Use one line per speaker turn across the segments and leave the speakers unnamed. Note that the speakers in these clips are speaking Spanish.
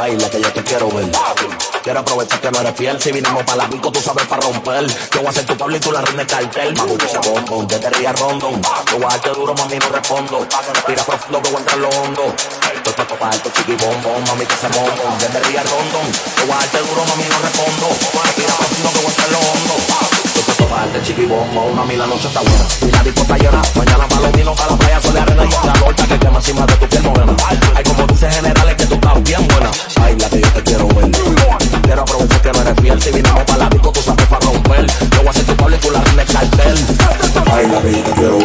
Ay, la que yo te quiero ver. Quiero aprovechar que no eres fiel. Si vinimos para la pico, tú sabes para romper. Yo voy a ser tu Pablo y tú la reina cartel. Mami, que se bombón, yo te ría rondón. Yo voy a darte duro, mami, no respondo. Respira profundo que voy a entrar lo hondo. Estoy para toparte, chiqui bombón, mami, que se bombón. Yo te ría rondón. Yo voy a darte duro, mami, no respondo. Respira profundo que voy a entrar lo hondo. Estoy para toparte, chiqui bombón, mami, la noche está buena. Y la disco está llena. Mañana para los vinos, para la playa, sol de arena y la torta que quema encima de tu piel morena. Hay como dulces generales que tú estás bien buena fiel. Si vinimos para la disco, tú sabes para romper. Yo voy a ser tu Pablo y la rima el cartel. Baila, te quiero.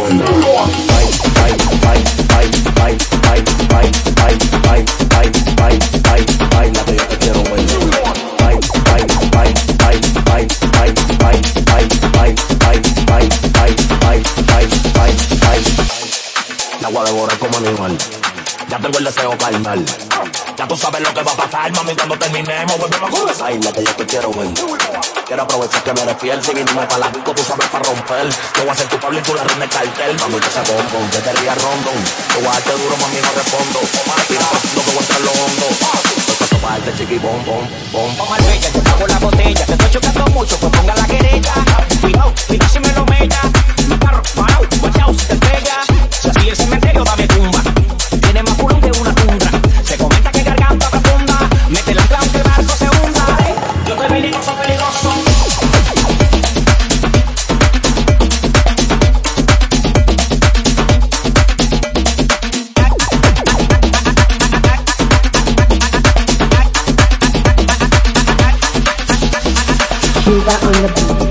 Baila, te quiero ver. La como animal. Ya tengo el deseo carnal. Ya tú sabes lo que va a pasar, mami, cuando terminemos. Volvemos a comenzar. Ay, la que yo te quiero ver. Quiero aprovechar que no eres fiel. Si vinimos para la disco, tú sabes para romper. Yo voy a ser tu Pablo y tú la reina cartel. Mami, que se bombón, que te ría rondón. Yo voy a darte duro, mami, no respondo. Tira profundo que voy a entrar lo hondo. Estoy para toparte, chiqui, bom, bom, bom.
Yo la botella. Te estoy chocando mucho,
Cuba on the beat.